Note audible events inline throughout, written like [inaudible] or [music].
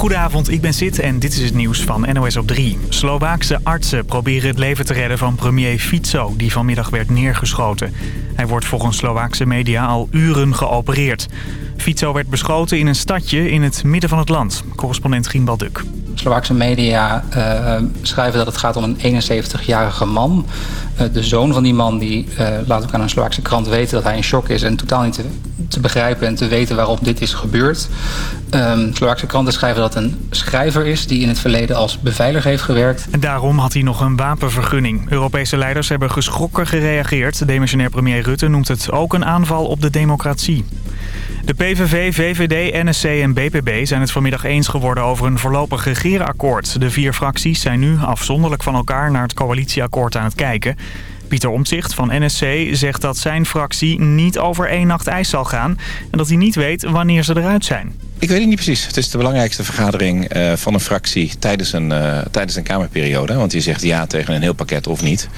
Goedenavond, ik ben Sid en dit is het nieuws van NOS op 3. Slovaakse artsen proberen het leven te redden van premier Fico, die vanmiddag werd neergeschoten. Hij wordt volgens Slovaakse media al uren geopereerd. Fico werd beschoten in een stadje in het midden van het land. Correspondent Giembal Duk. Slovaakse media uh, schrijven dat het gaat om een 71-jarige man. Uh, de zoon van die man die uh, laat ook aan een Slovaakse krant weten dat hij in shock is... en totaal niet te, te begrijpen en te weten waarom dit is gebeurd. Um, Slovaakse kranten schrijven dat een schrijver is... die in het verleden als beveiliger heeft gewerkt. En daarom had hij nog een wapenvergunning. Europese leiders hebben geschrokken gereageerd. Demissionair premier Rutte noemt het ook een aanval op de democratie. De PVV, VVD, NSC en BPB zijn het vanmiddag eens geworden over een voorlopig regeerakkoord. De vier fracties zijn nu afzonderlijk van elkaar naar het coalitieakkoord aan het kijken. Pieter Omtzigt van NSC zegt dat zijn fractie niet over één nacht ijs zal gaan... en dat hij niet weet wanneer ze eruit zijn. Ik weet het niet precies. Het is de belangrijkste vergadering uh, van een fractie tijdens een, uh, tijdens een Kamerperiode. Want je zegt ja tegen een heel pakket of niet.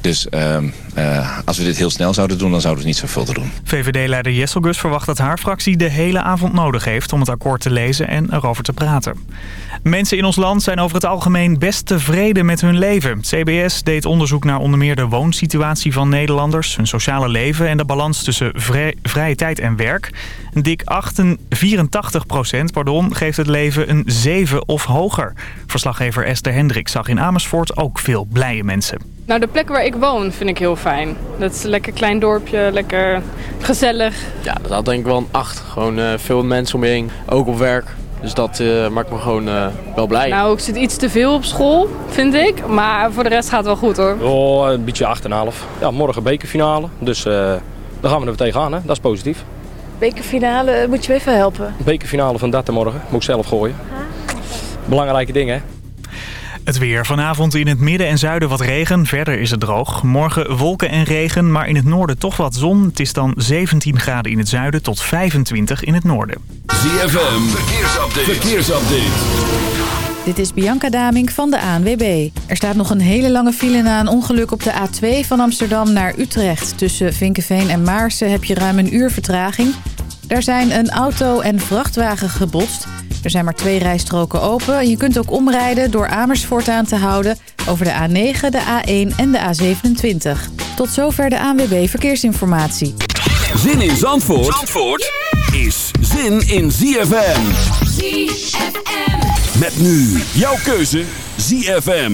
Dus uh, uh, als we dit heel snel zouden doen, dan zouden we niet zoveel te doen. VVD-leider Jesselgus verwacht dat haar fractie de hele avond nodig heeft... om het akkoord te lezen en erover te praten. Mensen in ons land zijn over het algemeen best tevreden met hun leven. CBS deed onderzoek naar onder meer de woonsituatie van Nederlanders... hun sociale leven en de balans tussen vrij, vrije tijd en werk. Dik 84 procent pardon, geeft het leven een 7 of hoger. Verslaggever Esther Hendrik zag in Amersfoort ook veel blije mensen. Nou, de plek waar ik woon vind ik heel fijn. Dat is een lekker klein dorpje, lekker gezellig. Ja, dat had denk ik wel een 8. Gewoon uh, veel mensen omheen, ook op werk. Dus dat uh, maakt me gewoon uh, wel blij. Nou, ik zit iets te veel op school, vind ik. Maar voor de rest gaat het wel goed hoor. Oh, een beetje 8,5. Ja, morgen bekerfinale. Dus daar gaan we er tegenaan, hè. Dat is positief. Bekerfinale, moet je me even helpen? Bekerfinale van dat morgen. Moet ik zelf gooien. Belangrijke dingen, hè. Het weer. Vanavond in het midden en zuiden wat regen. Verder is het droog. Morgen wolken en regen, maar in het noorden toch wat zon. Het is dan 17 graden in het zuiden tot 25 in het noorden. ZFM. Verkeersupdate. Verkeersupdate. Dit is Bianca Damink van de ANWB. Er staat nog een hele lange file na een ongeluk op de A2 van Amsterdam naar Utrecht. Tussen Vinkenveen en Maarsen heb je ruim een uur vertraging. Daar zijn een auto en vrachtwagen gebotst. Er zijn maar twee rijstroken open. Je kunt ook omrijden door Amersfoort aan te houden... over de A9, de A1 en de A27. Tot zover de ANWB Verkeersinformatie. Zin in Zandvoort, Zandvoort is zin in ZFM. ZFM. Met nu jouw keuze ZFM.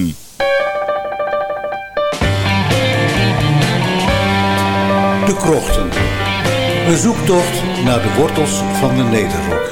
De Krochten. Een zoektocht naar de wortels van de Nederrok.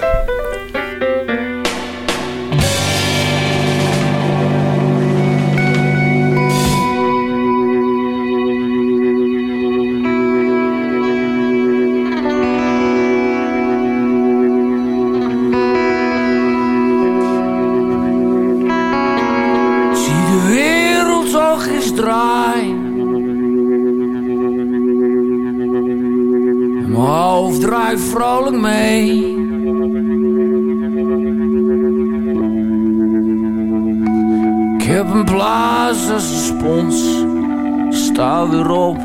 Sta weer op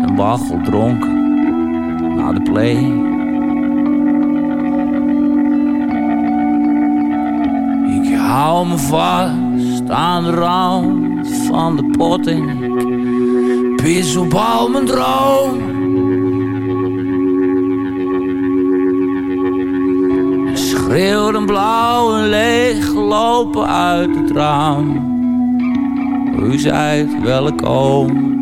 en waggel dronken naar de play. Ik hou me vast aan de rand van de pot en ik pis op al mijn droom. schreeuwt een blauw en leeg lopen uit het raam. U zijt welkom.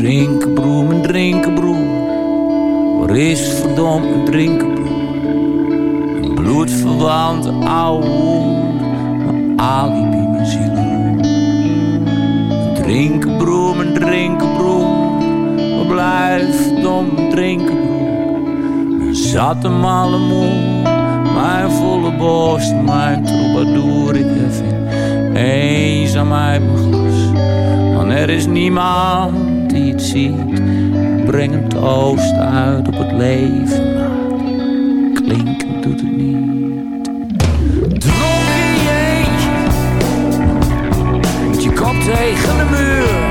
Drinkenbroer, mijn drinkenbroer. Waar is verdomd mijn drinkenbroer? Een bloedverwante oude hond. Mijn alibi, mijn zielen. Een drinkenbroer, mijn drinkenbroer blijft om drinken Mijn zatte malle moe, mijn volle borst, mijn troubadour. Ik heb eenzaam uit mijn glas, want er is niemand die het ziet, brengen troost uit op het leven. Klinken doet het niet. Dronken jeetje, want je komt tegen de muur.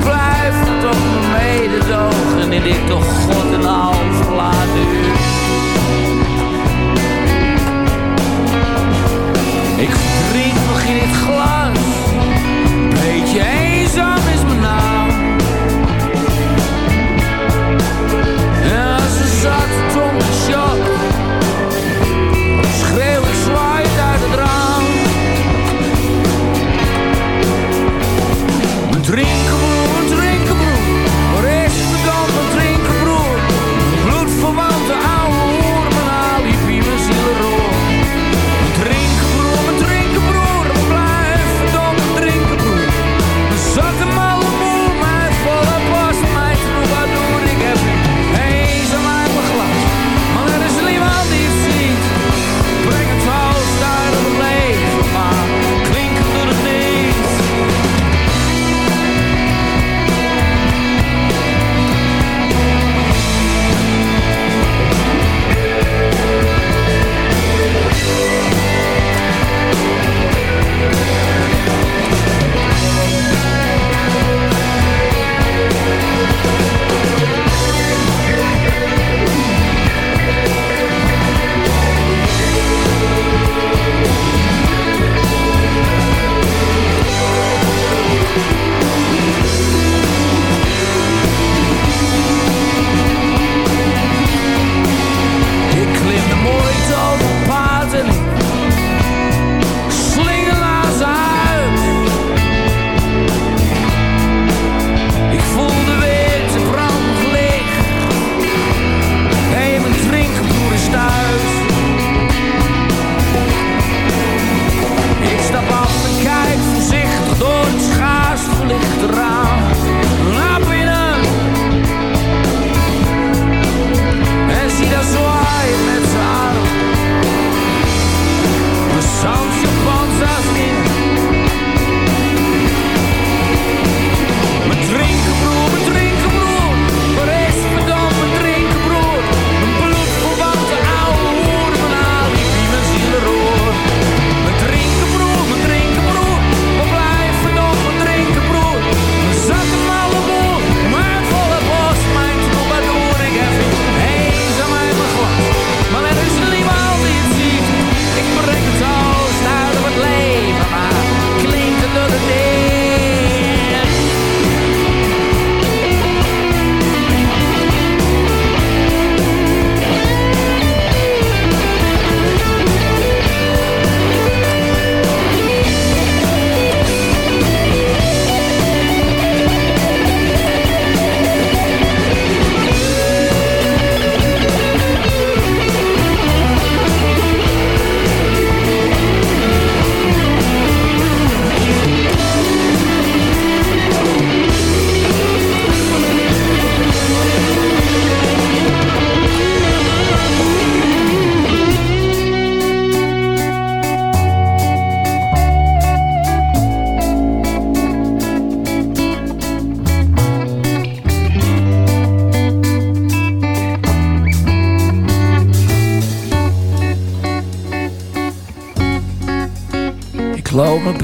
Blijf toch mededogen in dit toch god en al verlaten uur. Ik vriend nog in het glas je eenzaam is me nou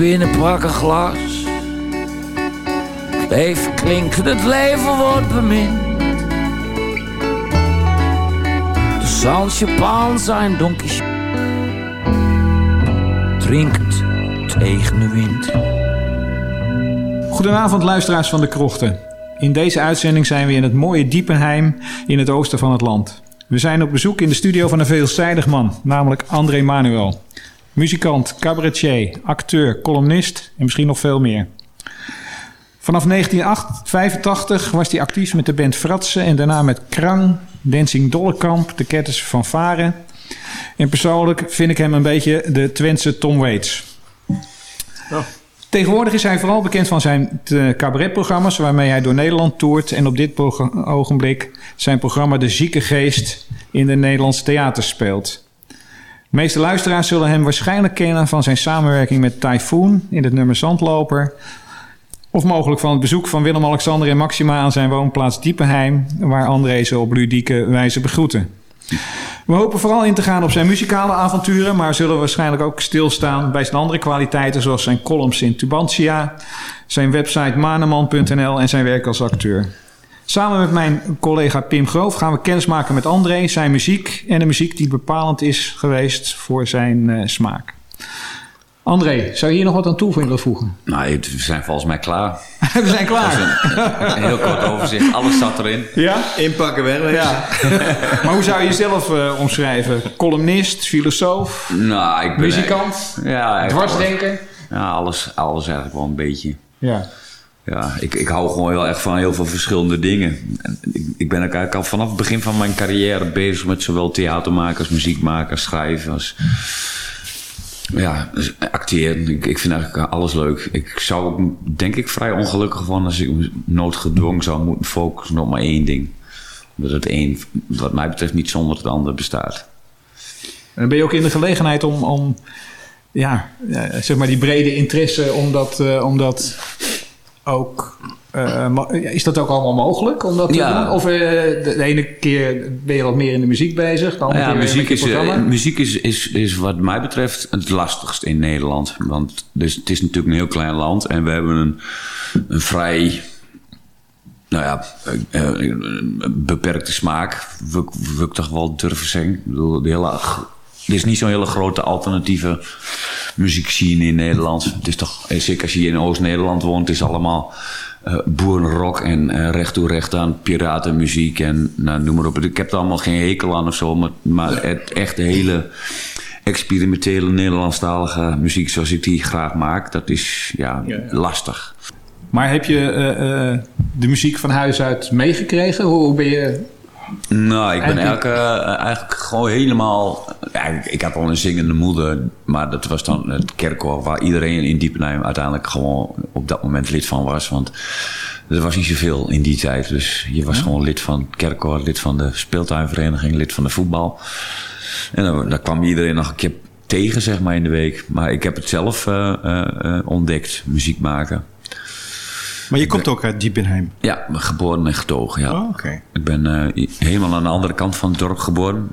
binnen, pak een glas. Even klinkt het leven wordt bemind. De San zijn donkjes. Drinkend tegen de wind. Goedenavond luisteraars van de Krochten. In deze uitzending zijn we in het mooie Diepenheim in het oosten van het land. We zijn op bezoek in de studio van een veelzijdig man, namelijk André Manuel. Muzikant, cabaretier, acteur, columnist en misschien nog veel meer. Vanaf 1985 was hij actief met de band Fratsen en daarna met Krang, Dancing Dollekamp, de Ketters van Varen. En persoonlijk vind ik hem een beetje de Twentse Tom Waits. Tegenwoordig is hij vooral bekend van zijn eh, cabaretprogramma's waarmee hij door Nederland toert. En op dit ogenblik zijn programma De Zieke Geest in de Nederlandse theaters speelt. De meeste luisteraars zullen hem waarschijnlijk kennen van zijn samenwerking met Typhoon in het nummer Zandloper. Of mogelijk van het bezoek van Willem-Alexander en Maxima aan zijn woonplaats Diepenheim, waar André ze op ludieke wijze begroeten. We hopen vooral in te gaan op zijn muzikale avonturen, maar zullen waarschijnlijk ook stilstaan bij zijn andere kwaliteiten, zoals zijn columns in Tubantia, zijn website maneman.nl en zijn werk als acteur. Samen met mijn collega Pim Groof gaan we kennismaken met André, zijn muziek en de muziek die bepalend is geweest voor zijn eh, smaak. André, zou je hier nog wat aan toe willen voegen? Nou, we zijn volgens mij klaar. [laughs] we zijn klaar. Dat is een, een heel kort overzicht. Alles zat erin. Ja? Inpakken, wegwezen. Ja. [laughs] maar hoe zou je jezelf eh, omschrijven? Columnist, filosoof, Nou, ik ben muzikant, Ja, echt dwarsdenker? alles. Ja, alles, alles eigenlijk wel een beetje. Ja. Ja, ik, ik hou gewoon heel erg van heel veel verschillende dingen. En Ik, ik ben eigenlijk al vanaf het begin van mijn carrière bezig met zowel theater maken als muziek maken, als schrijven, als ja, dus acteren. Ik, ik vind eigenlijk alles leuk. Ik zou denk ik vrij ongelukkig worden als ik noodgedwongen zou moeten focussen op maar één ding. Dat het één, wat mij betreft, niet zonder het ander bestaat. En ben je ook in de gelegenheid om, om ja, eh, zeg maar die brede interesse, om dat, eh, om dat ook. eh, is dat ook allemaal mogelijk om dat te Ja. doen? Of eh, de, ene keer ben je wat meer in de muziek bezig, de andere Ja, keer muziek, is, eh, muziek is, is, is wat mij betreft het lastigst in Nederland. Want dus, het is natuurlijk een heel klein land en we hebben een, een vrij nou ja, eh, eh, beperkte smaak. Wil, ik- wil ik toch wel durven zeggen. Ik bedoel, de hele, er is niet zo'n hele grote alternatieve muziekscene in Nederland. Het is toch, eh, zeker als je hier in Oost-Nederland woont, is allemaal eh boerenrock en eh, recht toe recht aan piratenmuziek en nou, noem maar op. Ik heb er allemaal geen hekel aan of zo, maar, maar het echt de hele experimentele Nederlandstalige muziek zoals ik die graag maak, dat is ja, lastig. Maar heb je eh, eh, de muziek van huis uit meegekregen? Hoe, hoe ben je... Nou, ik ben Eigenlijk- eigenlijk, eh, eigenlijk gewoon helemaal... Ja, ik, ik had al een zingende moeder, maar dat was dan het kerkkoor... waar iedereen in Diepenheim uiteindelijk gewoon op dat moment lid van was. Want er was niet zoveel in die tijd. Dus je was gewoon lid van het kerkkoor, lid van de speeltuinvereniging... lid van de voetbal. En dan, daar kwam iedereen nog een keer tegen, zeg maar, in de week. Maar ik heb het zelf eh, eh, ontdekt, muziek maken. Maar je komt ook uit Diepenheim. Ja, geboren en getogen, ja. Oh, oké. Ik ben eh, helemaal aan de andere kant van het dorp geboren.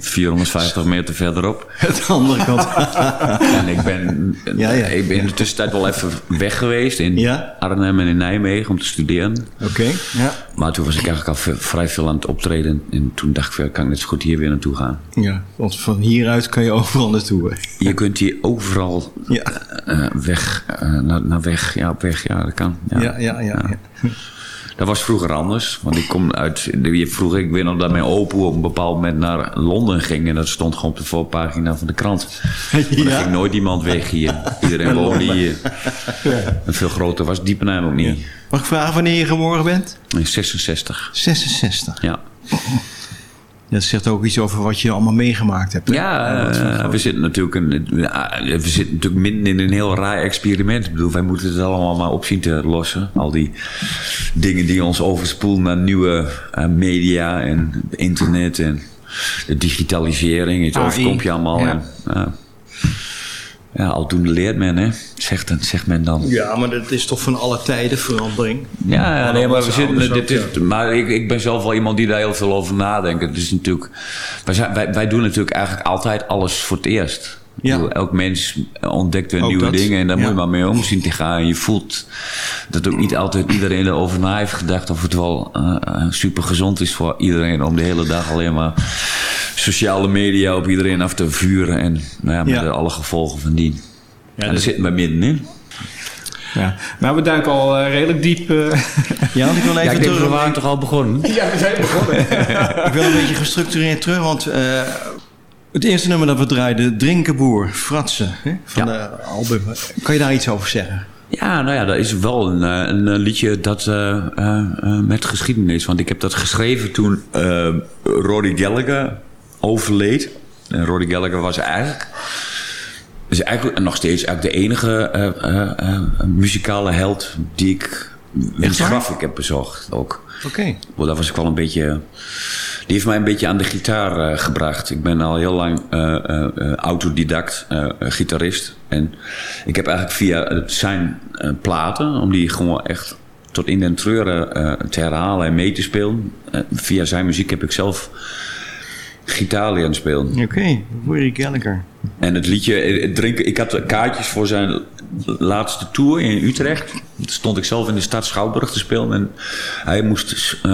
450 meter verderop. [laughs] Het andere kant. [laughs] en ik ben, Ja, ja. ik ben in de tussentijd wel even weg geweest in Arnhem en in Nijmegen om te studeren. Oké, ja. Maar toen was ik eigenlijk al vrij veel aan het optreden. En toen dacht ik, kan ik net zo goed hier weer naartoe gaan. Ja, want van hieruit kan je overal naartoe. hè. Je kunt hier overal eh, eh, weg, eh, naar, naar weg, ja, op weg, ja, dat kan. Ja, ja, ja. ja. Dat was vroeger anders. Want ik kom uit. je- Vroeger, ik weet nog dat mijn opa op een bepaald moment naar Londen ging. En dat stond gewoon op de voorpagina van de krant. Maar er [laughs] ging nooit iemand weg hier. Iedereen woonde [laughs] hier. En veel groter was Diepenheim ook niet. Mag ik vragen wanneer je geboren bent? In 66. 66. Ja. Dat zegt ook iets over wat je allemaal meegemaakt hebt. hè? Ja, eh, we zitten natuurlijk een, ja, we zitten natuurlijk midden in een heel raar experiment. Ik bedoel, wij moeten het allemaal maar op zien te lossen. Al die dingen die ons overspoelen naar nieuwe eh, media en internet en de digitalisering. Het AI. overkomt je allemaal. Ja. En. Ja, aldoende leert men, hè? Zegt, zegt men dan. Ja, maar dat is toch van alle tijden verandering. Ja, ja, nee, maar, we zitten, dit is, maar ik, ik ben zelf wel iemand die daar heel veel over nadenkt. Het is natuurlijk, wij, zijn, wij, wij doen natuurlijk eigenlijk altijd alles voor het eerst. Bedoel, Elk mens ontdekt weer Ook nieuwe dat, dingen en daar ja. moet je maar mee om zien te gaan. En je voelt dat ook niet altijd iedereen erover na heeft gedacht of het wel super gezond is voor iedereen om de hele dag alleen maar sociale media op iedereen af te vuren. En nou ja, met Ja. de- alle gevolgen van die. en daar dat- zitten we middenin. Ja. Nou, we duiken al eh, redelijk diep. eh. Ja, want ik wil even ik denk, terug. we waren toch al begonnen? Ja, we zijn begonnen. [laughs] ik wil een beetje gestructureerd terug, want eh, het eerste nummer dat we draaiden, Drinkenboer, Fratsen, hè, van de album. Kan je daar iets over zeggen? Ja, nou ja, dat is wel een, eh, een eh, liedje dat eh, met geschiedenis. Want ik heb dat geschreven toen eh Rory Gallagher overleed. En Rory Gallagher was eigenlijk... Is eigenlijk nog steeds eigenlijk de enige muzikale held die ik... Wiens waar? graf ik heb bezocht ook. Oké. Wel, dat was ik wel een beetje... Die heeft mij een beetje aan de gitaar eh, gebracht. Ik ben al heel lang eh, eh, autodidact gitarist. En ik heb eigenlijk via zijn platen... om die gewoon echt tot in den treuren te herhalen en mee te spelen... via zijn muziek heb ik zelf gitaar leren spelen. Oké, Rory Gallagher. En het liedje, eh, drinken, ik had kaartjes voor zijn laatste tour in Utrecht. Toen stond ik zelf in de stad Schouwburg te spelen. En hij moest eh,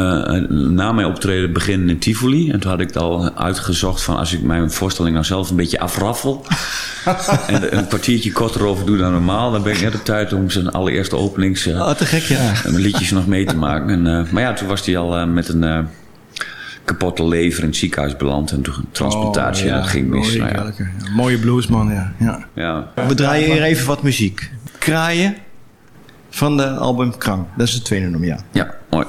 na mijn optreden beginnen in Tivoli. En toen had ik het al uitgezocht van als ik mijn voorstelling nou zelf een beetje afraffel. [laughs] en een kwartiertje korter over doe dan normaal. Dan ben ik net op tijd om zijn allereerste openings... eh, Oh, te gek, ja. liedjes nog mee te maken. En, eh, maar ja, toen was hij al eh, met een eh, kapotte lever in het ziekenhuis beland. En toen transportatie oh, ging mis. Oh, nou mooie, ja. Mooie bluesman, ja. ja. ja. We draaien hier even wat muziek. Kraaien van de album Krang. Dat is het tweede nummer, ja. Ja, mooi.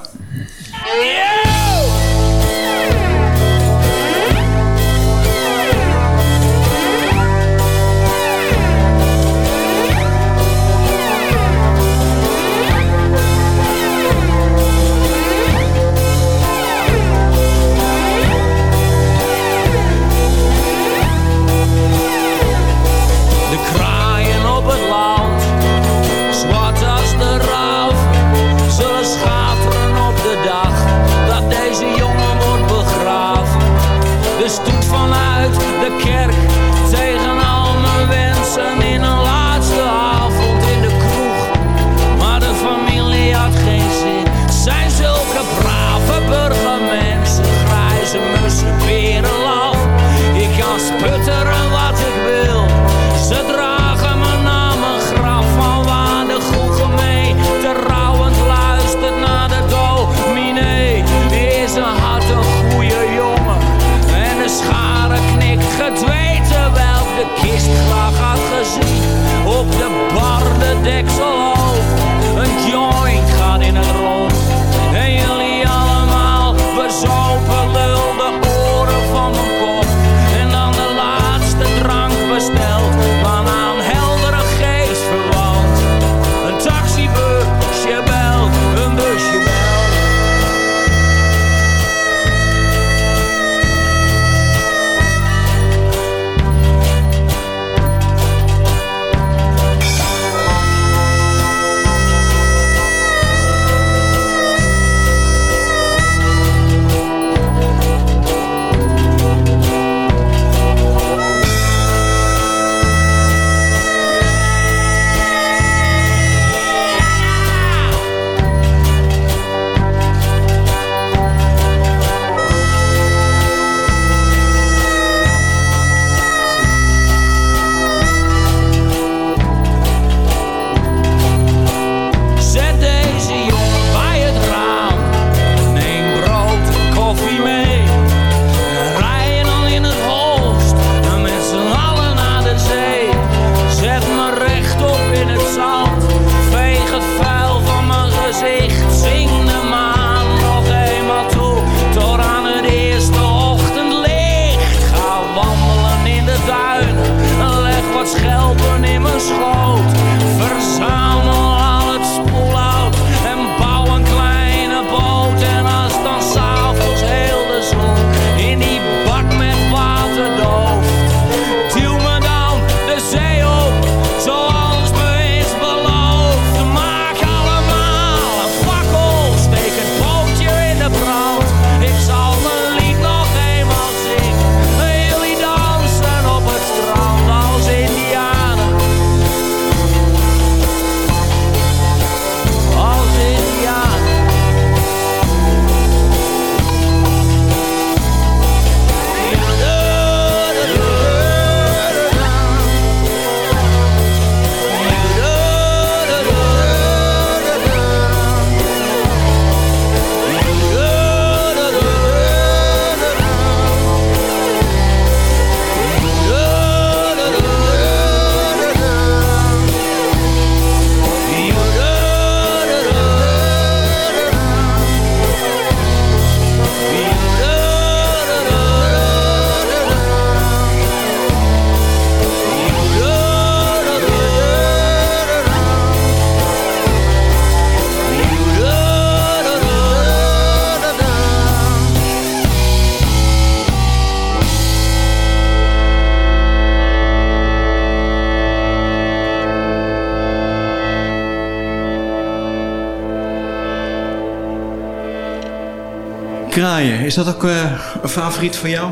Is dat ook eh, een favoriet van jou?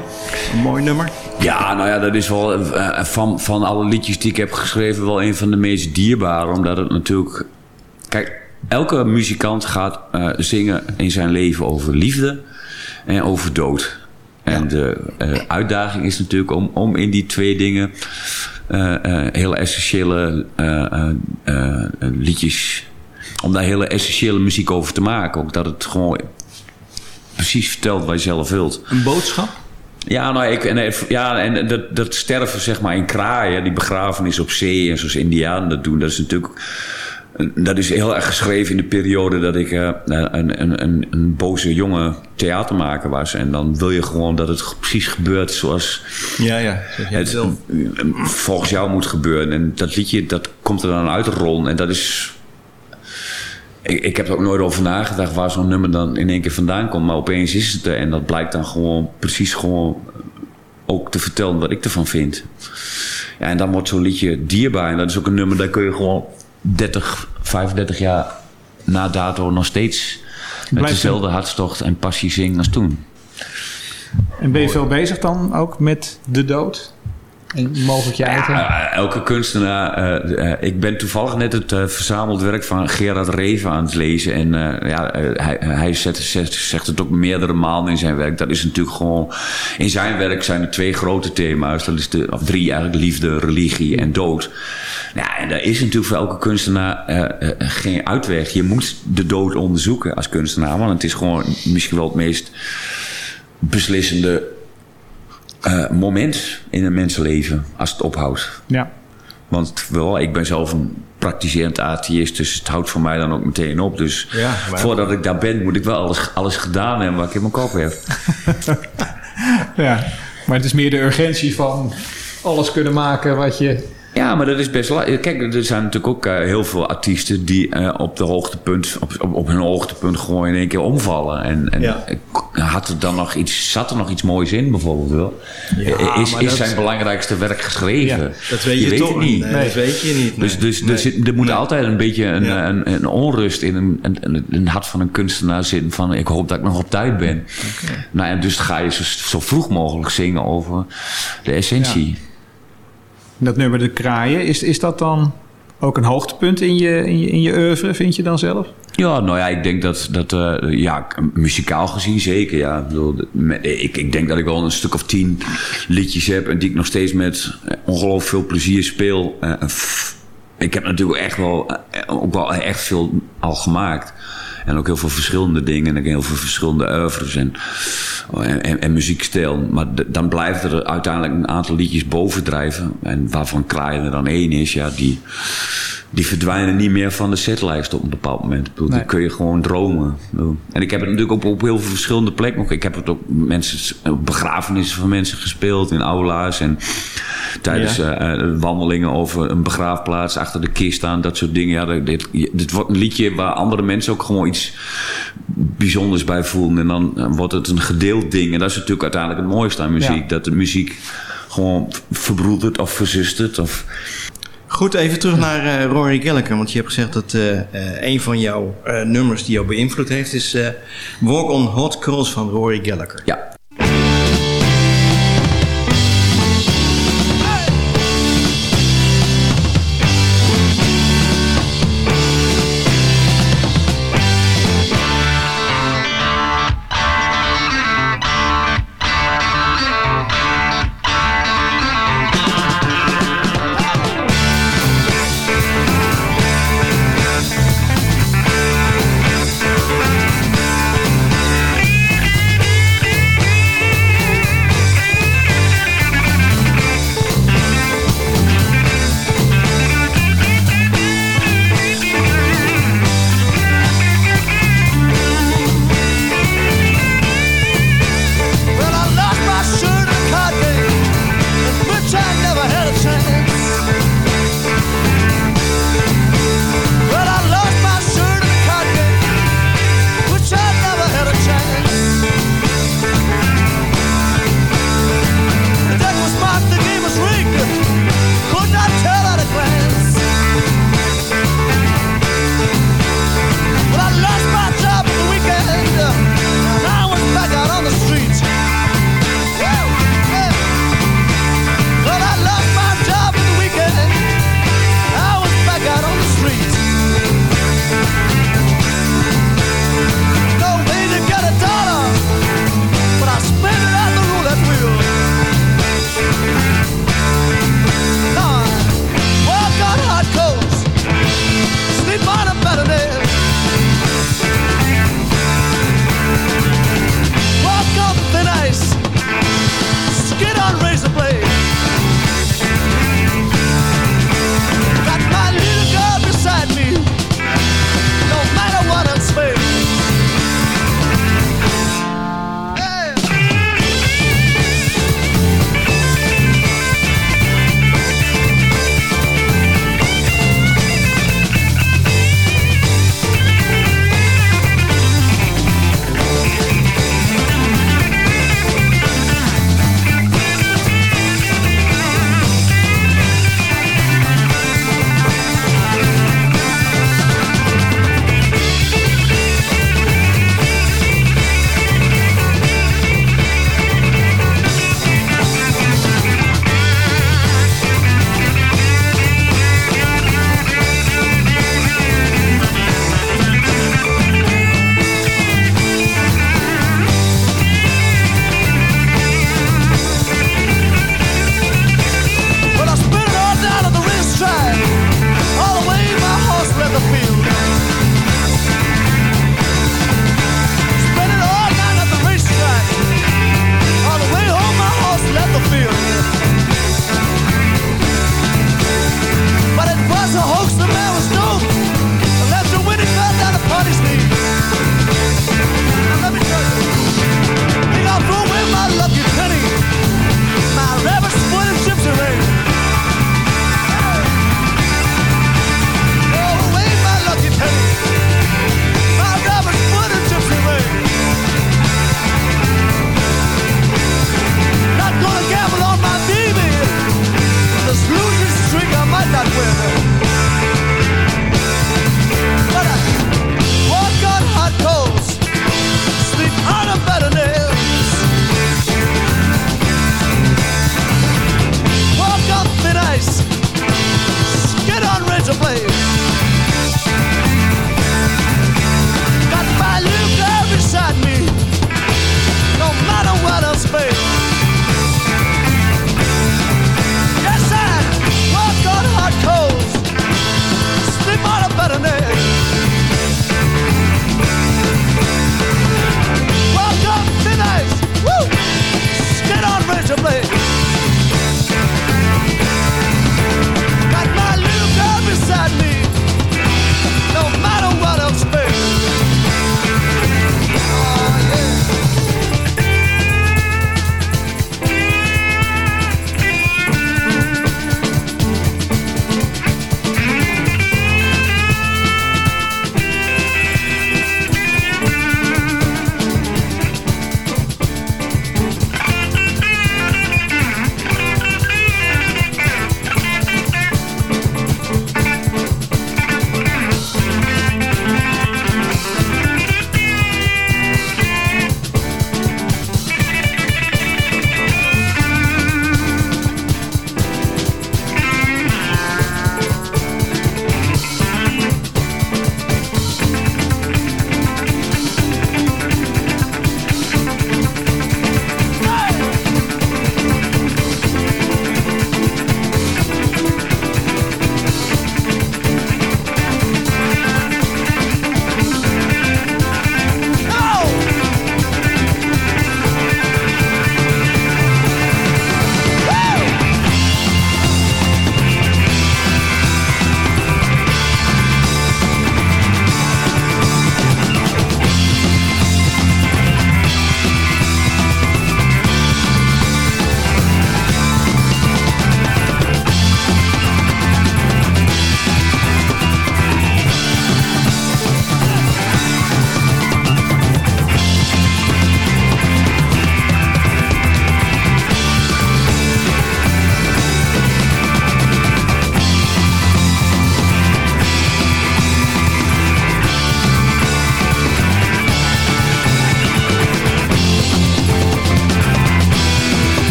Een mooi nummer? Ja, nou ja, dat is wel eh, eh, van, van alle liedjes die ik heb geschreven wel een van de meest dierbare. Omdat het natuurlijk... Kijk, elke muzikant gaat zingen in zijn leven over liefde en over dood. En de uitdaging is natuurlijk om, om in die twee dingen hele essentiële liedjes om daar hele essentiële muziek over te maken. Ook dat het gewoon precies vertelt wat je zelf wilt. Een boodschap? Ja, nou, ik, en, ja, en dat, dat sterven zeg maar in kraaien, die begrafenis op zee en zoals Indianen dat doen, dat is natuurlijk. Dat is heel erg geschreven in de periode dat ik eh, een, een, een, een, boze jonge theatermaker was. En dan wil je gewoon dat het precies gebeurt zoals ja, ja, het zelf. volgens jou moet gebeuren. En dat liedje, dat komt er dan uit de Ron. En dat is ik, ik heb er ook nooit over nagedacht waar zo'n nummer dan in één keer vandaan komt. Maar opeens is het er. En dat blijkt dan gewoon precies gewoon ook te vertellen wat ik ervan vind. Ja, en dan wordt zo'n liedje dierbaar. En dat is ook een nummer, daar kun je gewoon 30, 35 jaar na dato nog steeds met dezelfde hartstocht en passie zingen als toen. En ben je veel bezig dan ook met de dood? Mogelijk je? Ja, elke kunstenaar. Uh, uh, ik ben toevallig net het uh, verzameld werk van Gerard Reven aan het lezen. En ja, hij, hij zet, zet, zegt het ook meerdere malen in zijn werk. Dat is natuurlijk gewoon. In zijn werk zijn er twee grote thema's. Dat is de, of drie eigenlijk: liefde, religie en dood. Ja, en daar is natuurlijk voor elke kunstenaar geen uitweg. Je moet de dood onderzoeken als kunstenaar. Want het is gewoon misschien wel het meest beslissende uh, moment in een mensenleven als het ophoudt. Ja. Want wel, ik ben zelf een praktiserend atheïst, dus het houdt voor mij dan ook meteen op. Dus ja, voordat ik daar ben, moet ik wel alles, alles gedaan hebben wat ik in mijn kop heb. [laughs] ja, maar het is meer de urgentie van alles kunnen maken wat je ja, maar dat is best lastig. Kijk, er zijn natuurlijk ook uh, heel veel artiesten die uh, op de hoogtepunt, op, op, op, hun hoogtepunt gewoon in één keer omvallen. En, en ja. had er dan nog iets, zat er nog iets moois in bijvoorbeeld wel? Ja, is is zijn belangrijkste werk geschreven? Ja, dat weet je, je toch niet. Nee, nee, dat weet je niet. Dus, dus, dus er moet altijd een beetje een, een, een, onrust in een, een, een hart van een kunstenaar zitten van ik hoop dat ik nog op tijd ben. Okay. Nou, en dus ga je zo, zo vroeg mogelijk zingen over de essentie dat nummer De Kraaien, is, is dat dan ook een hoogtepunt in je, in je, in je oeuvre, vind je dan zelf? Ja, nou ja, ik denk dat, dat uh, ja, muzikaal gezien zeker, ja. Ik, ik, denk dat ik wel een stuk of tien liedjes heb... en die ik nog steeds met ongelooflijk veel plezier speel. Uh, ik heb natuurlijk echt wel, ook wel echt veel al gemaakt. En ook heel veel verschillende dingen. En heel veel verschillende oeuvres en, en, en muziekstijl. Maar dan blijft er uiteindelijk een aantal liedjes bovendrijven. En waarvan Kraaien er dan één is. Ja, die, die verdwijnen niet meer van de setlijst op een bepaald moment. Bedoel, nee. Die kun je gewoon dromen. En ik heb het natuurlijk ook op heel veel verschillende plekken. Ik heb het ook mensen, begrafenissen van mensen gespeeld in aula's en tijdens ja. uh, wandelingen over een begraafplaats achter de kist staan, dat soort dingen. Ja, dit, dit wordt een liedje waar andere mensen ook gewoon iets bijzonders bij voelen. En dan wordt het een gedeeld ding. En dat is natuurlijk uiteindelijk het mooiste aan muziek. Ja. Dat de muziek gewoon verbroedert of verzustert. Of, Goed, even terug naar uh, Rory Gallagher. Want je hebt gezegd dat uh, uh, een van jouw nummers die jou beïnvloed heeft... is Walk on Hot Coals van Rory Gallagher. Ja.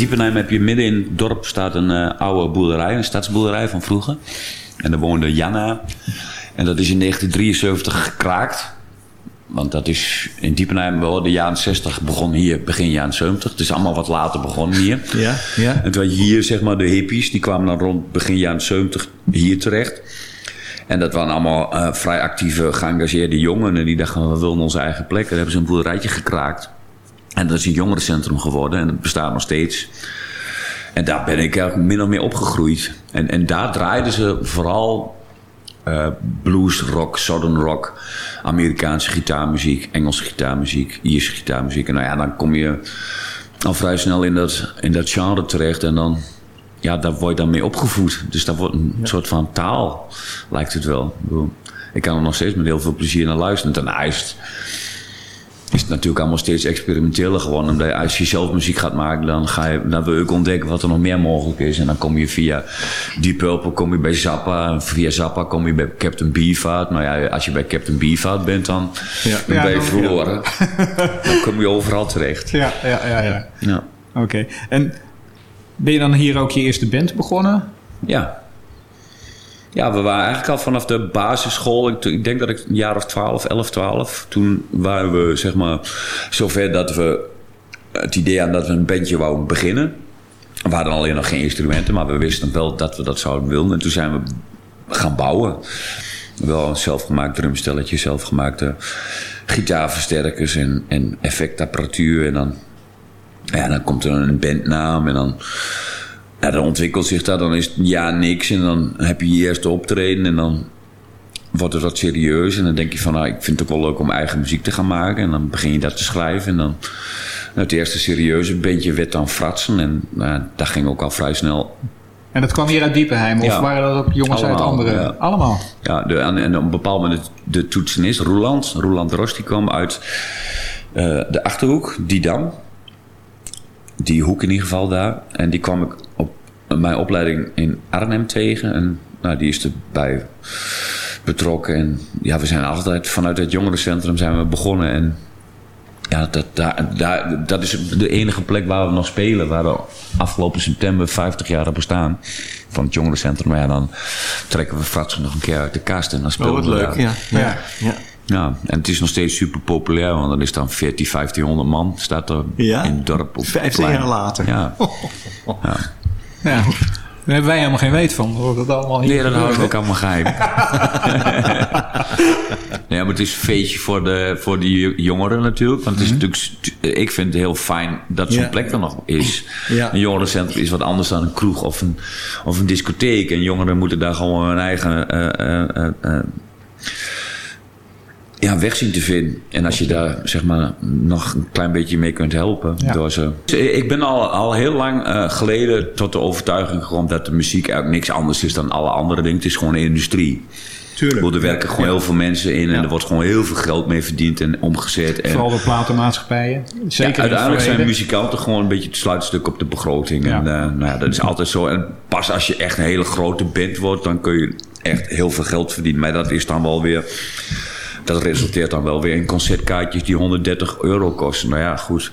Diepenheim heb je midden in het dorp staat een eh, oude boerderij, een stadsboerderij van vroeger. En daar woonde Janna. En dat is in 1973 gekraakt. Want dat is in Diepenheim wel de jaren 60 begon hier, begin jaren 70. Het is allemaal wat later begonnen hier. Ja, ja. En toen had je hier zeg maar de hippies, die kwamen dan rond begin jaren 70 hier terecht. En dat waren allemaal eh, vrij actieve, geëngageerde jongen. En die dachten, we willen onze eigen plek. En dan hebben ze een boerderijtje gekraakt. En dat is een jongerencentrum geworden. En het bestaat nog steeds. En daar ben ik eigenlijk min of meer opgegroeid. En, en daar draaiden ze vooral eh, blues, rock, southern rock, Amerikaanse gitaarmuziek, Engelse gitaarmuziek, Ierse gitaarmuziek. En nou ja, dan kom je al vrij snel in dat, in dat genre terecht. En dan, ja, daar word je dan mee opgevoed. Dus dat wordt een soort van taal, lijkt het wel. Ik, kan er nog steeds met heel veel plezier naar luisteren. En daarna is het, is het natuurlijk allemaal steeds experimenteler geworden. Omdat als je zelf muziek gaat maken, dan, ga je, dan wil je ook ontdekken wat er nog meer mogelijk is. En dan kom je via Deep Purple kom je bij Zappa. En via Zappa kom je bij Captain Beefheart. Nou ja, als je bij Captain Beefheart bent, dan, Ja. dan Ja, ben je verloren. [laughs] Dan kom je overal terecht. Ja, ja, ja. ja. Ja. Oké. En ben je dan hier ook je eerste band begonnen? Ja. Ja, we waren eigenlijk al vanaf de basisschool. Ik, denk dat ik een jaar of 12, 11, 12. Toen waren we zeg maar zover dat we het idee hadden dat we een bandje wouden beginnen. We hadden alleen nog geen instrumenten, maar we wisten wel dat we dat zouden willen. En toen zijn we gaan bouwen. Wel een zelfgemaakt drumstelletje, zelfgemaakte gitaarversterkers en, en effectapparatuur. En dan, ja, dan komt er een bandnaam en dan ja, dan ontwikkelt zich dat, dan is het ja niks en dan heb je je eerste optreden en dan wordt het wat serieus en dan denk je van nou, ik vind het ook wel leuk om eigen muziek te gaan maken en dan begin je dat te schrijven en dan nou, het eerste serieuze bandje werd dan Fratsen en nou, dat ging ook al vrij snel En dat kwam hier uit Diepenheim? Of Ja. waren dat ook jongens uit andere? ja. Allemaal? Ja, de, en, en op een bepaald moment de toetsenist, Roeland. Roeland Ros, die kwam uit eh, de Achterhoek, Didam. Die hoek in ieder geval daar. En die kwam ik op mijn opleiding in Arnhem tegen. En nou, die is erbij betrokken. En ja, we zijn altijd vanuit het jongerencentrum zijn we begonnen. En ja, dat, daar, daar, dat is de enige plek waar we nog spelen. Waar we afgelopen september 50 jaar hebben bestaan. Van het jongerencentrum. Maar ja, dan trekken we Fratsen nog een keer uit de kast. En dan spelen Oh, wat we leuk, daar. ja. Ja, ja. Ja, en het is nog steeds super populair. Want dan is dan 14, 1500 man staat er Ja? in het dorp. Op het 15 plein. jaar later. Ja. [laughs] ja. Ja. Daar hebben wij helemaal geen weet van. Hoor dat allemaal hier Nee, dat hou ik gebeurt, ook allemaal geheim. [laughs] ja, maar het is een feestje voor de, voor die jongeren natuurlijk. Want het is natuurlijk, stu- ik vind het heel fijn dat zo'n Mhm. Ja. plek er nog is. Ja. Een jongerencentrum is wat anders dan een kroeg of een, of een discotheek. En jongeren moeten daar gewoon hun eigen eh, eh, eh, eh, ja, weg zien te vinden. En als je daar zeg maar nog een klein beetje mee kunt helpen. Ja. Door ze. Ik ben al, al heel lang eh, geleden tot de overtuiging gekomen dat de muziek eigenlijk niks anders is dan alle andere dingen. Het is gewoon een industrie. Tuurlijk. Er werken gewoon heel veel mensen in en er wordt gewoon heel veel geld mee verdiend en omgezet. En, Vooral door platenmaatschappijen. Zeker ja, uiteindelijk zijn muzikanten gewoon een beetje het sluitstuk op de begroting. En eh, nou ja, dat is altijd zo. En pas als je echt een hele grote band wordt, dan kun je echt heel veel geld verdienen. Maar dat is dan wel weer. Dat resulteert dan wel weer in concertkaartjes die 130 euro kosten. Nou ja, goed.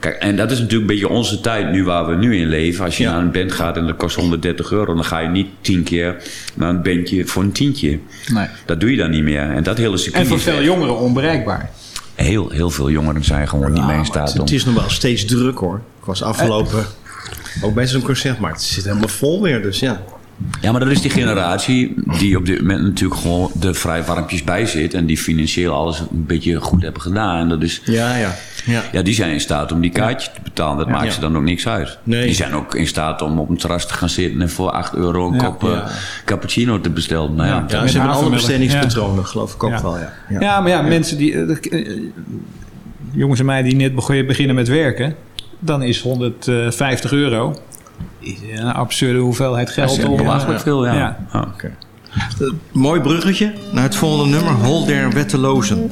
Kijk, en dat is natuurlijk een beetje onze tijd nu waar we nu in leven. Als je Ja. naar een band gaat en dat kost 130 euro, dan ga je niet tien keer naar een bandje voor een tientje. Nee. Dat doe je dan niet meer. En dat hele circuit En voor veel jongeren onbereikbaar. Heel, heel veel jongeren zijn gewoon niet Ja, mee in staat het, om... het is nog wel steeds druk hoor. Ik was afgelopen ook bij zo'n concertmarkt. Het zit helemaal vol weer, dus ja. Ja, maar dat is die generatie die op dit moment natuurlijk gewoon er vrij warmpjes bij zit. En die financieel alles een beetje goed hebben gedaan. En dat is, Ja, ja. ja. ja, die zijn in staat om die kaartje te betalen. Dat maakt Ja. ze dan ook niks uit. Nee. Die zijn ook in staat om op een terras te gaan zitten en voor 8 euro een Ja. kop eh, Ja. cappuccino te bestellen. Nou ja, Ja. Ja, Met ze hebben alle havermelk. bestedingspatronen, geloof ik ook Ja. wel. Ja. Ja, maar ja, mensen die... eh, eh, jongens en meiden die net beginnen met werken... dan is 150 euro... is een absurde hoeveelheid dat geld. is om, belachelijk eh, veel, ja. ja. Ja. Eh, mooi bruggetje naar het volgende nummer. Hol der Wettelozen.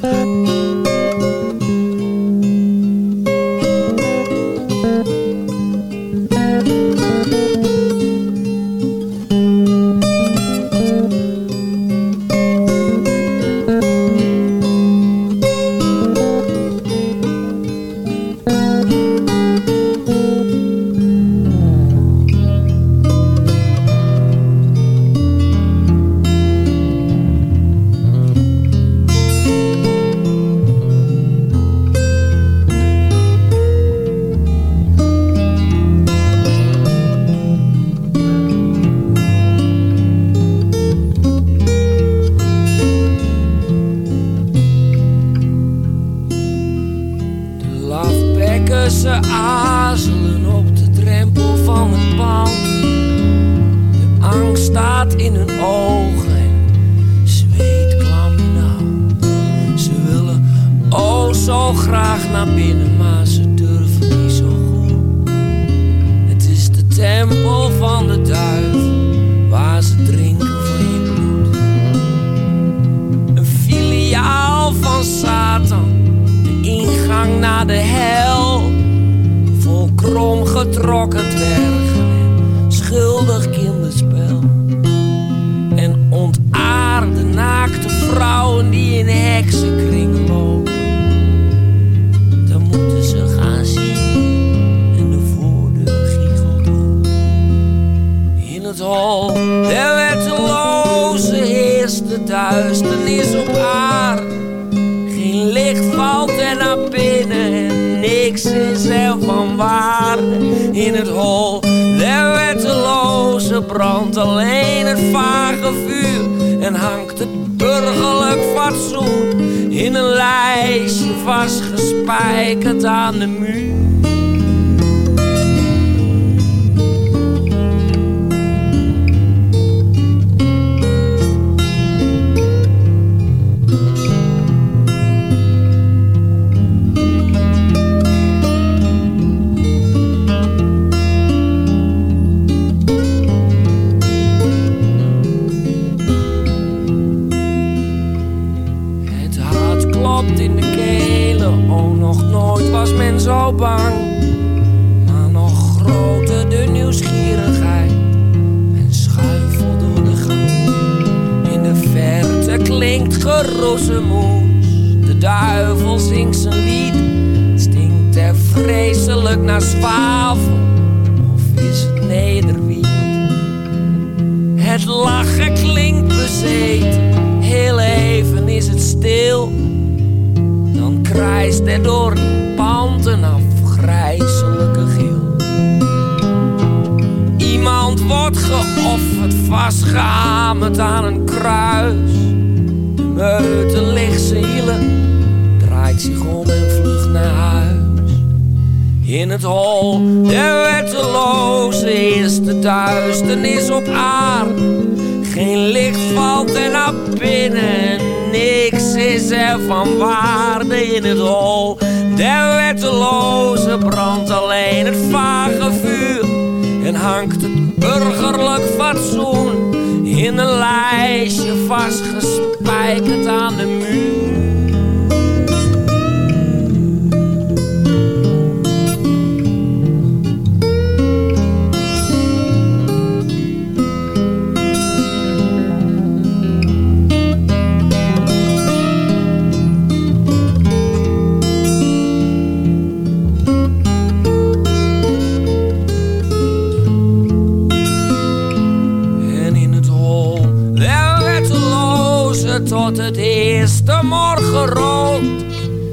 Eerste morgenrood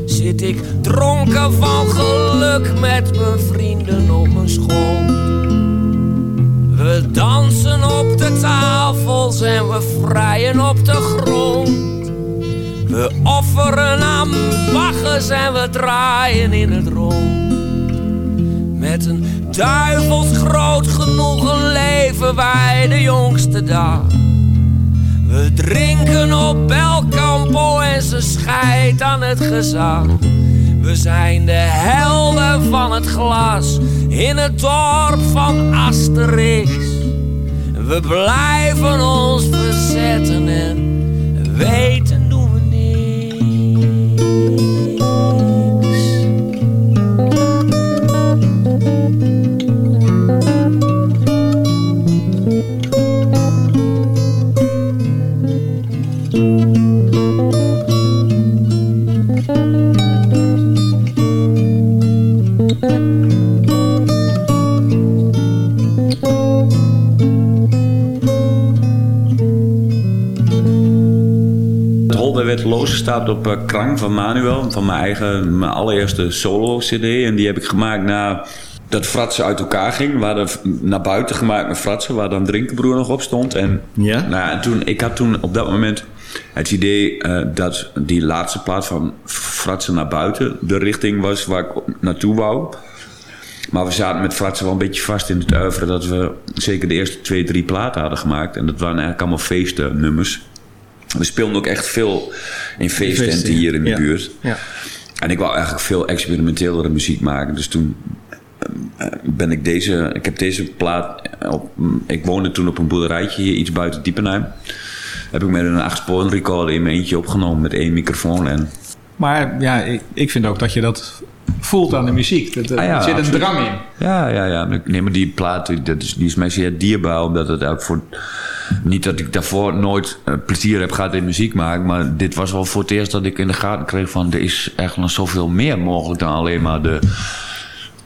Zit ik dronken van geluk met mijn vrienden op mijn schoot. We dansen op de tafels en we vrijen op de grond. We offeren aan bagges en we draaien in het rond. Met een duivels groot genoegen leven wij de jongste dag. We drinken op Belcampo en ze scheidt aan het gezag. We zijn de helden van het glas in het dorp van Asterix. We blijven ons verzetten en weten staat op eh, Krang van Manuel, van mijn eigen, mijn allereerste solo-cd. En die heb ik gemaakt na dat Fratsen uit elkaar ging. We hadden naar buiten gemaakt met Fratsen, waar dan Drinkenbroer nog op stond. En, ja? nou, en toen, ik had toen op dat moment het idee eh, dat die laatste plaat van Fratsen naar buiten de richting was waar ik naartoe wou. Maar we zaten met Fratsen wel een beetje vast in het uiveren dat we zeker de eerste twee, drie platen hadden gemaakt. En dat waren eigenlijk allemaal feestennummers. We speelden ook echt veel in feesttenten hier in de Ja. buurt. Ja. En ik wou eigenlijk veel experimentelere muziek maken. Dus toen eh, ben ik deze... Ik heb deze plaat... Op, ik woonde toen op een boerderijtje hier iets buiten Diepenheim. Heb ik met een achtsporen recorder in mijn eentje opgenomen met één microfoon. En Maar ja, ik, ik vind ook dat je dat voelt aan de muziek. Dat, er Ah ja, zit een drang in. Ja, ja, ja. Nee, maar die plaat dat is, die is mij zeer dierbaar. Omdat het ook voor... Niet dat ik daarvoor nooit eh, plezier heb gehad in muziek maken. Maar dit was wel voor het eerst dat ik in de gaten kreeg van... Er is echt nog zoveel meer mogelijk dan alleen maar de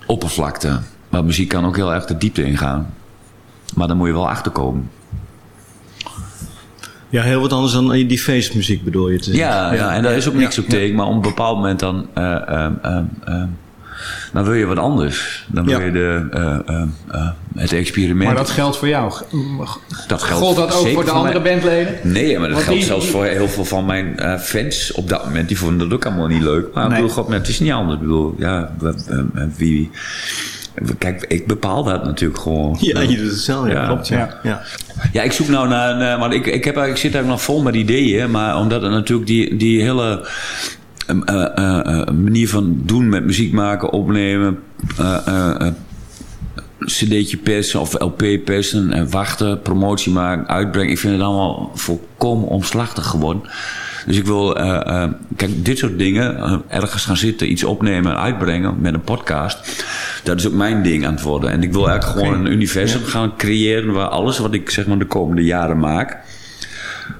oppervlakte. Maar muziek kan ook heel erg de diepte ingaan. Maar dan moet je wel achterkomen. Ja, heel wat anders dan die feestmuziek bedoel je te. Ja, ja, en daar is ook niks Ja, op tegen. Maar op een bepaald moment dan... eh, ehm, dan wil je wat anders. Dan wil Ja. je de, eh, ehm, eh, het experiment. Maar dat geldt voor jou. Dat geldt Gold dat ook zeker voor de andere bandleden? Nee, maar dat Want geldt die- zelfs voor heel veel van mijn eh, fans op dat moment. Die vonden dat ook allemaal niet leuk. Maar ik bedoel, god, het is niet anders. Ik bedoel, ja, wie... Kijk, ik bepaal dat natuurlijk gewoon. Ja, je doet het zelf, ja, klopt, ja. Ja. Ja, ik zoek nou naar... een, eh, want ik, ik, heb, ik zit eigenlijk nog vol met ideeën. Maar omdat het natuurlijk die, die hele... eh, eh, eh, eh, manier van doen met muziek maken, opnemen... cd'tje persen of LP persen en wachten, promotie maken, uitbrengen. Ik vind het allemaal volkomen omslachtig geworden. Dus ik wil, kijk, dit soort dingen, ergens gaan zitten, iets opnemen en uitbrengen met een podcast. Dat is ook mijn ding aan het worden. En ik wil eigenlijk gewoon een universum gaan creëren waar alles wat ik zeg maar de komende jaren maak,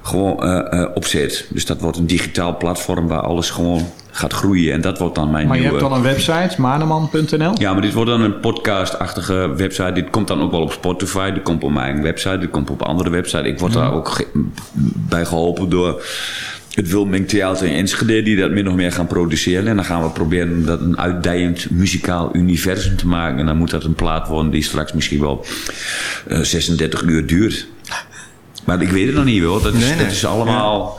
gewoon eh, eh, op zit. Dus dat wordt een digitaal platform waar alles gewoon gaat groeien. En dat wordt dan mijn Maar je nieuwe... hebt dan een website, maneman.nl. Ja, maar dit wordt dan een podcast-achtige website. Dit komt dan ook wel op Spotify. Dit komt op mijn website. Dit komt op andere websites. Ik word daar ook ge- bij geholpen door het Wilming Theater in Enschede... die dat min of meer gaan produceren. En dan gaan we proberen om dat een uitdijend muzikaal universum te maken. En dan moet dat een plaat worden die straks misschien wel eh, 36 uur duurt. Maar ik weet het nog niet, hoor. Dat is, Nee, nee. Dat is allemaal...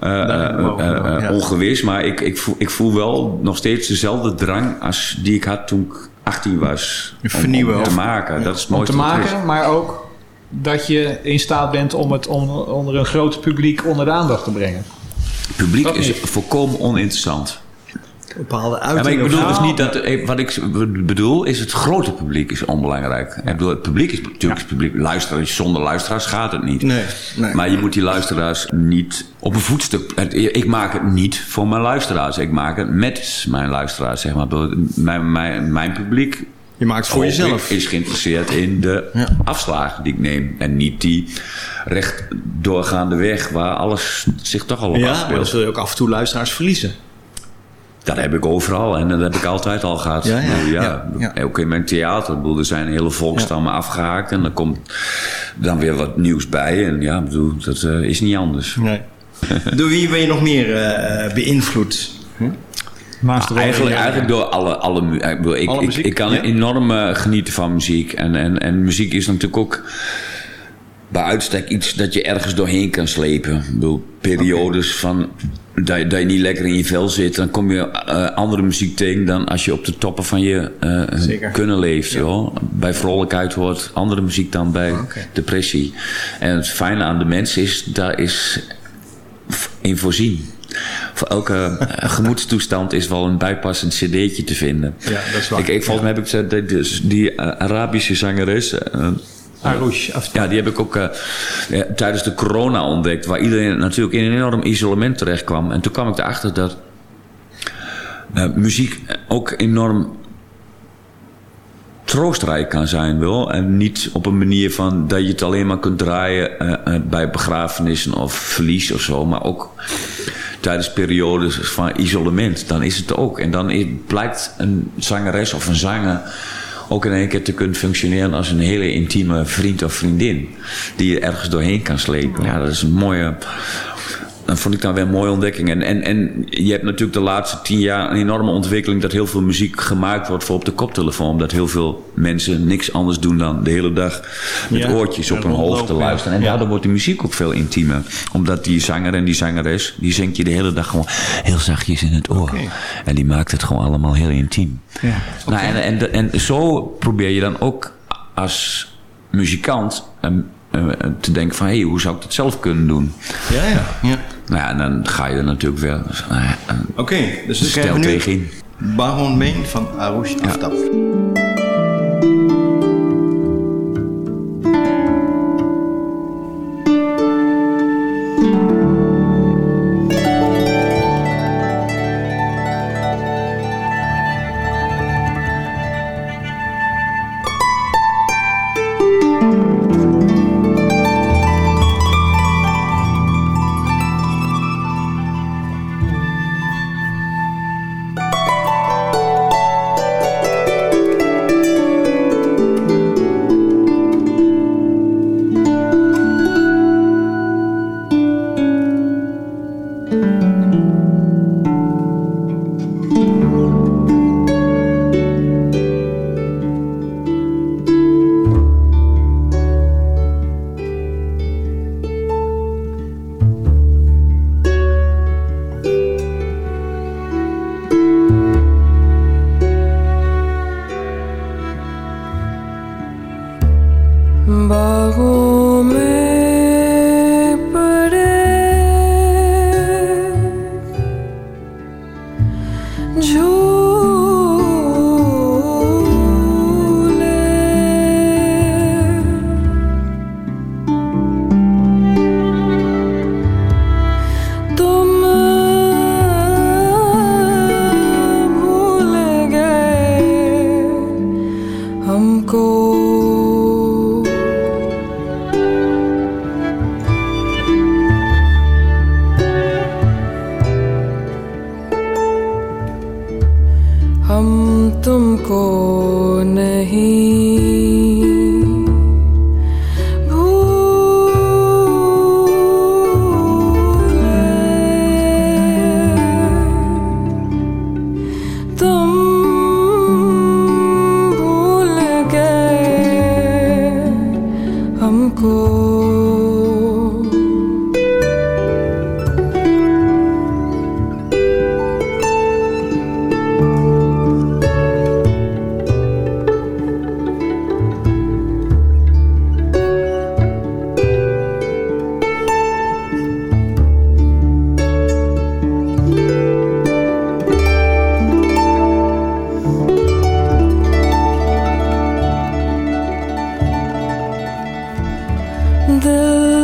eh, eh, eh, eh, ja. ongewis, maar ik, ik, voel, ik voel wel nog steeds dezelfde drang als die ik had toen ik 18 was. Om, Vernieuwen om te maken. Dat is het Om mooiste te wat er is. maken, maar ook dat je in staat bent om het onder, onder een groot publiek onder de aandacht te brengen. Het publiek Dat is niet. volkomen oninteressant. Bepaalde Ja, maar ik uitingen. bedoel dus niet dat... eh, Wat ik bedoel is het grote publiek is onbelangrijk. Ik bedoel, het publiek is natuurlijk het publiek. Luisteraars, zonder luisteraars gaat het niet. Nee, nee. Maar je moet die luisteraars niet op een voetstuk... Ik maak het niet voor mijn luisteraars. Ik maak het met mijn luisteraars, zeg maar. Mijn, mijn, mijn publiek... Je maakt het voor jezelf. is geïnteresseerd in de Ja. afslagen die ik neem. En niet die recht doorgaande weg... waar alles zich toch al op Ja, maar afspeelt. dan zul je ook af en toe luisteraars verliezen. Dat heb ik overal en dat heb ik altijd al gehad. Ja, ja, ja, ja. Ook in mijn theater. Ik bedoel, er zijn hele volkstammen afgehaakt en er komt dan weer wat nieuws bij. En ja, ik bedoel, dat eh, is niet anders. Nee. [laughs] Door wie ben je nog meer eh, eh, beïnvloed? Hm? De Eigenlijk, eigenlijk door alle, alle mu- ik, bedoel, ik, Alle ik, muziek, ik kan ja? enorm eh, genieten van muziek. En, en, en muziek is natuurlijk ook bij uitstek iets dat je ergens doorheen kan slepen. Ik bedoel, periodes van dat je, dat je niet lekker in je vel zit, dan kom je eh, andere muziek tegen dan als je op de toppen van je eh, kunnen leeft. joh. Bij vrolijkheid hoort andere muziek dan bij depressie. En het fijne aan de mens is, daar is in voorzien. Voor elke eh, [laughs] gemoedstoestand is wel een bijpassend cd'tje te vinden. Ja, dat is waar. Ik, ik, volgens mij heb ik die, die, Arabische zangeres... Arouche. Ja, die heb ik ook eh, ja, tijdens de corona ontdekt. Waar iedereen natuurlijk in een enorm isolement terecht kwam. En toen kwam ik erachter dat eh, muziek ook enorm troostrijk kan zijn wel. En niet op een manier van dat je het alleen maar kunt draaien eh, eh, bij begrafenissen of verlies of zo. Maar ook tijdens periodes van isolement. Dan is het ook. En dan blijkt een zangeres of een zanger ook in één keer te kunnen functioneren als een hele intieme vriend of vriendin. Die je ergens doorheen kan slepen. Ja, dat is een mooie dat vond ik dan weer een mooie ontdekking. En, en, en je hebt natuurlijk de laatste tien jaar een enorme ontwikkeling dat heel veel muziek gemaakt wordt voor op de koptelefoon. Omdat heel veel mensen niks anders doen dan de hele dag met Ja, oortjes op hun hoofd te luisteren. En Ja. daardoor wordt de muziek ook veel intiemer. Omdat die zanger en die zangeres, die zingt je de hele dag gewoon heel zachtjes in het oor. En die maakt het gewoon allemaal heel intiem. Ja. Nou, en, en, en zo probeer je dan ook als muzikant ehm, eh, te denken van... hé, hey, hoe zou ik dat zelf kunnen doen? Ja, ja. Nou ja, en dan ga je er natuurlijk weer... Uh, Oké, dus stel tegen. Baron Been van Arush Aftab. the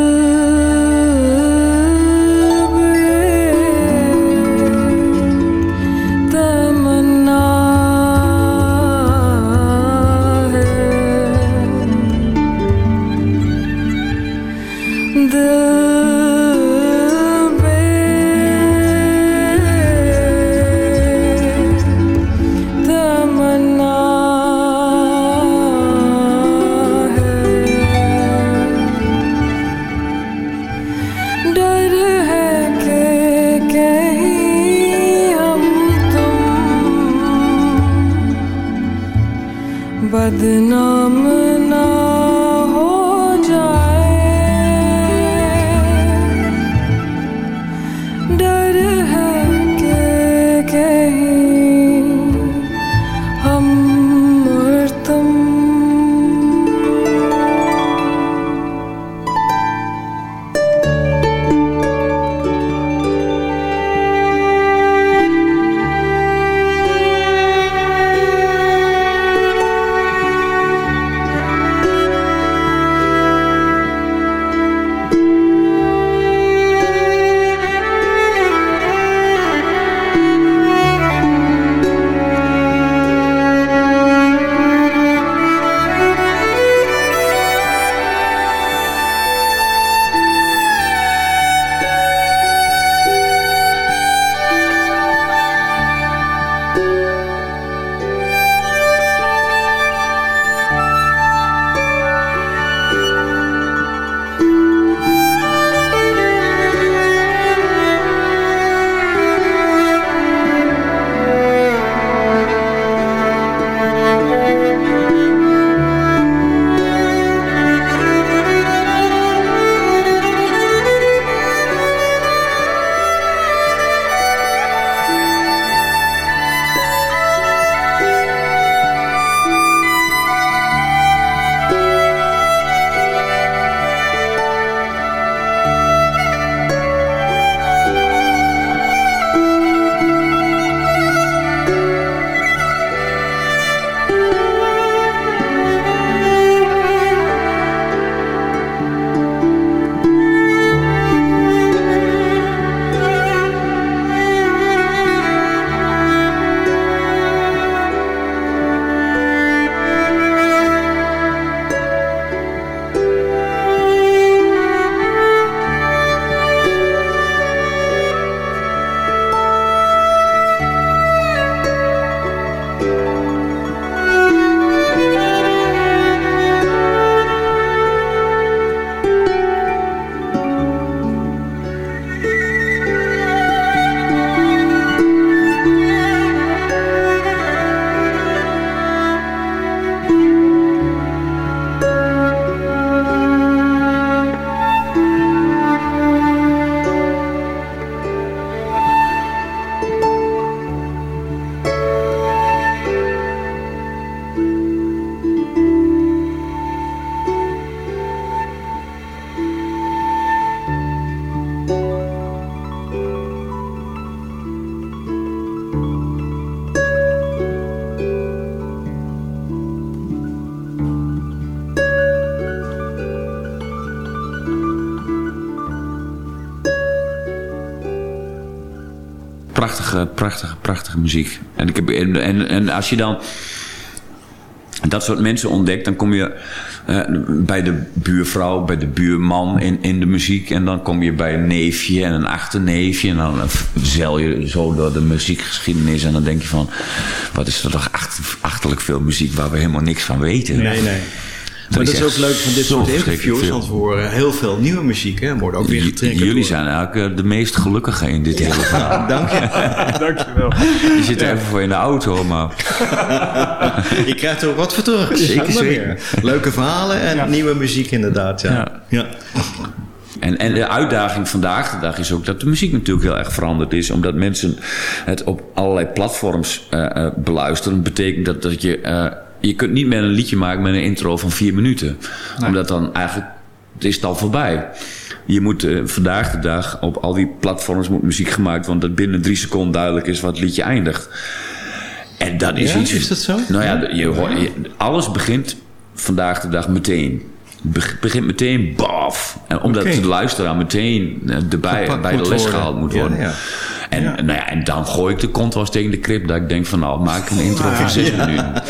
prachtige, prachtige, prachtige muziek. En, ik heb, en, en, als je dan dat soort mensen ontdekt, dan kom je eh, bij de buurvrouw, bij de buurman in, in de muziek. En dan kom je bij een neefje en een achterneefje. En dan eh, zeil je zo door de muziekgeschiedenis. En dan denk je van, wat is er toch achter, achterlijk veel muziek waar we helemaal niks van weten. Nee, nee. Maar dat is ook leuk van dit soort interviews, want we horen heel veel nieuwe muziek. Hè, worden ook weer getriggerd. Jullie zijn eigenlijk eh, de meest gelukkige in dit hele verhaal. [laughs] Dank je. [laughs] Dankjewel. Je zit er even voor in de auto, maar... [laughs] Je krijgt er ook wat voor terug. Zeker, zeker. meer. Leuke verhalen en nieuwe muziek inderdaad. Ja. ja. En, en de uitdaging vandaag de dag is ook dat de muziek natuurlijk heel erg veranderd is. Omdat mensen het op allerlei platforms eh, eh, beluisteren. Dat betekent dat, dat je... eh, je kunt niet meer een liedje maken met een intro van vier minuten. Omdat dan eigenlijk... Het is het al voorbij. Je moet eh, vandaag de dag op al die platforms moet muziek gemaakt worden... dat binnen drie seconden duidelijk is wat het liedje eindigt. En dat is Ja, iets... is dat zo? Nou ja, je- alles begint vandaag de dag meteen. Be- begint meteen baf. En omdat de luisteraar meteen eh, erbij Gepakt bij de les worden. gehaald moet Ja, worden. ja. En, Nou ja, en dan gooi ik de eens tegen de krip. Dat ik denk van nou, maak een intro van zes Ja. minuten.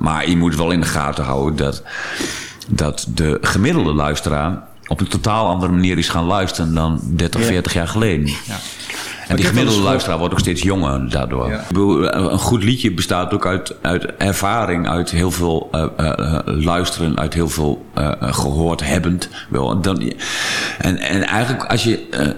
Maar je moet wel in de gaten houden dat, dat de gemiddelde luisteraar op een totaal andere manier is gaan luisteren dan 30, Ja. 40 jaar geleden. En die gemiddelde luisteraar wordt ook steeds jonger daardoor. Ik bedoel, Een goed liedje bestaat ook uit, uit ervaring, uit heel veel eh, eh, eh, luisteren, uit heel veel eh, eh, gehoord hebbend. Wel, dan, en, en eigenlijk als je eh,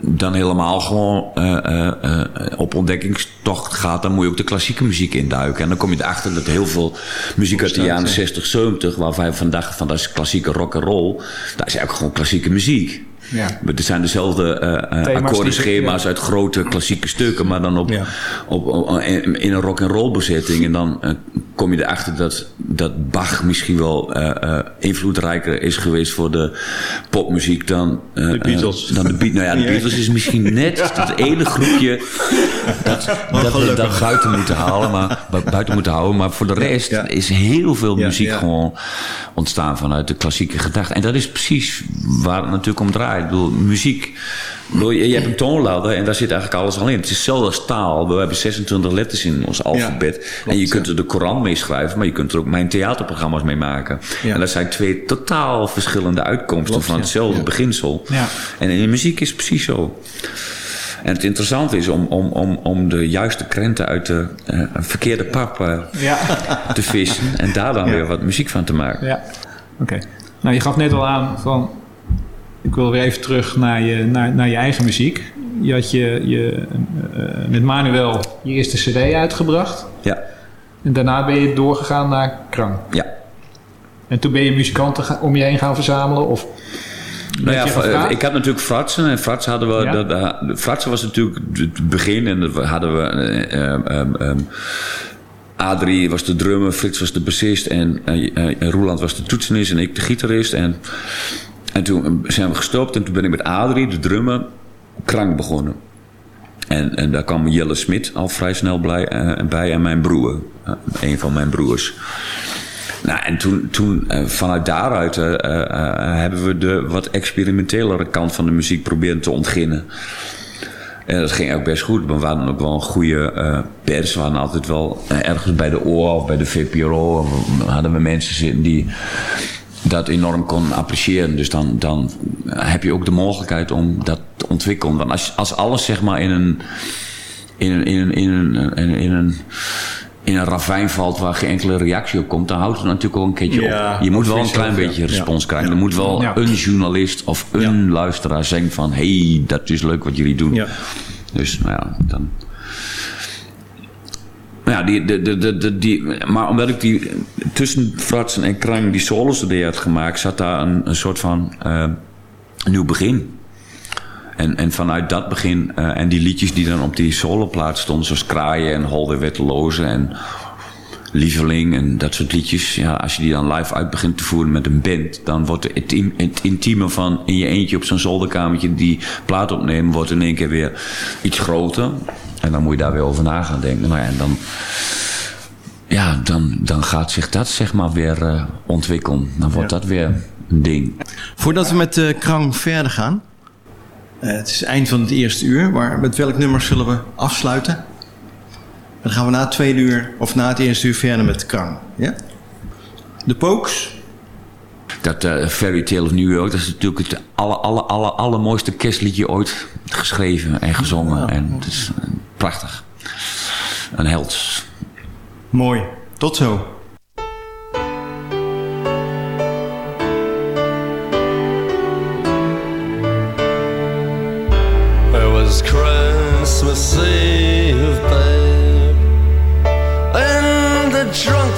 dan helemaal gewoon eh, eh, eh, op ontdekkingstocht gaat, dan moet je ook de klassieke muziek induiken. En dan kom je erachter dat heel veel muziek uit de jaren 60, 70, waarvan je vandaag van dat is klassieke rock and roll, dat is eigenlijk gewoon klassieke muziek. Ja. Maar Het zijn dezelfde eh, eh, ze- akkoordenschema's uit grote klassieke stukken, maar dan op, op, op- in een rock and roll bezetting. En dan eh, kom je erachter dat, dat Bach misschien wel eh, eh, invloedrijker is geweest voor de popmuziek dan eh, De Beatles. dan de Beatles. Nou ja, de [laughs] Ja. Beatles is misschien net het ene groepje dat, dat we dat buiten moeten halen, maar [laughs] bu- buiten moeten houden. Maar voor de rest is heel veel muziek ja. gewoon ontstaan vanuit de klassieke gedachte. En dat is precies waar het natuurlijk om draait. Ik bedoel, muziek. Je, hebt een toonladder en daar zit eigenlijk alles al in. Het is hetzelfde als taal. We hebben 26 letters in ons alfabet. en je kunt er de Koran mee schrijven, maar je kunt er ook mijn theaterprogramma's mee maken. En dat zijn twee totaal verschillende uitkomsten Klopt, van hetzelfde Ja. beginsel. Ja. En in de muziek is het precies zo. En het interessante is om, om, om, om de juiste krenten uit de eh, verkeerde pap eh, Ja. te vissen. En daar dan weer wat muziek van te maken. Ja, oké. Nou, je gaf net al aan van... Ik wil weer even terug naar je, naar, naar je eigen muziek. Je had je, je eh, met Manuel je eerste cd uitgebracht. Ja. En daarna ben je doorgegaan naar Krang. Ja. En toen ben je muzikanten om je heen gaan verzamelen? Of Nou ja, gevraagd? ik had natuurlijk Fratsen. En Fratsen hadden we. Ja? Dat, Fratsen was natuurlijk het begin. En dat hadden we. eh, ehm, Adrie was de drummer, Frits was de bassist en eh, eh, Roeland was de toetsenist en ik de gitarist. En, en toen zijn we gestopt en toen ben ik met Adrie, de drummer, krank begonnen. En, en daar kwam Jelle Smit al vrij snel blij, eh, bij en mijn broer, eh, een van mijn broers. Nou, en toen, toen eh, vanuit daaruit hebben we de wat experimentelere kant van de muziek proberen te ontginnen. En dat ging ook best goed. We hadden ook wel een goede pers. We hadden altijd wel ergens bij de OOR of bij de VPRO... hadden we mensen zitten die dat enorm konden appreciëren. Dus dan, dan heb je ook de mogelijkheid om dat te ontwikkelen. Want als, als alles zeg maar in een... In een, in een, in een, in een, in een in een ravijn valt waar geen enkele reactie op komt, dan houdt het natuurlijk ook een keertje Ja, op. Je moet wel een klein ja. beetje Ja. respons krijgen. Er moet wel Ja. een journalist of een luisteraar zeggen van... hé, hey, dat is leuk wat jullie doen. Dus, nou ja, dan... Ja, die, de, de, de, die, maar omdat ik die tussen Fratsen en Krang die solo CD had gemaakt... zat daar een, een soort van eh, nieuw begin. En, en vanuit dat begin, eh, en die liedjes die dan op die soloplaat stonden... zoals Kraaien en Holder Wetteloze en Lieveling en dat soort liedjes... Ja, als je die dan live uit begint te voeren met een band... dan wordt het, het intieme van in je eentje op zo'n zolderkamertje... die plaat opnemen, wordt in één keer weer iets groter. En dan moet je daar weer over na gaan denken. Nou ja, en dan, ja, dan, dan gaat zich dat zeg maar weer eh, ontwikkelen. Dan wordt dat weer een ding. Voordat we met de Krang verder gaan. Eh, het is eind van het eerste uur, maar met welk nummer zullen we afsluiten? Dan gaan we na het tweede uur, of na het eerste uur verder met Krang. Ja? De Pokes? Dat eh, Fairy Tale of New York, dat is natuurlijk het aller, aller, aller, allermooiste kerstliedje ooit geschreven en gezongen. En het is eh, prachtig. Een held. Mooi. Tot zo.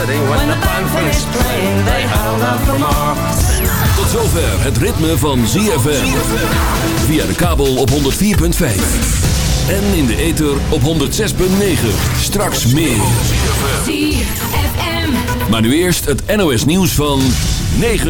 City when, the band finished playing. They held out for more. Tot zover het ritme van ZFM. Via de kabel op 104.5. En in de ether op 106.9. Straks meer. Maar nu eerst het NOS nieuws van 9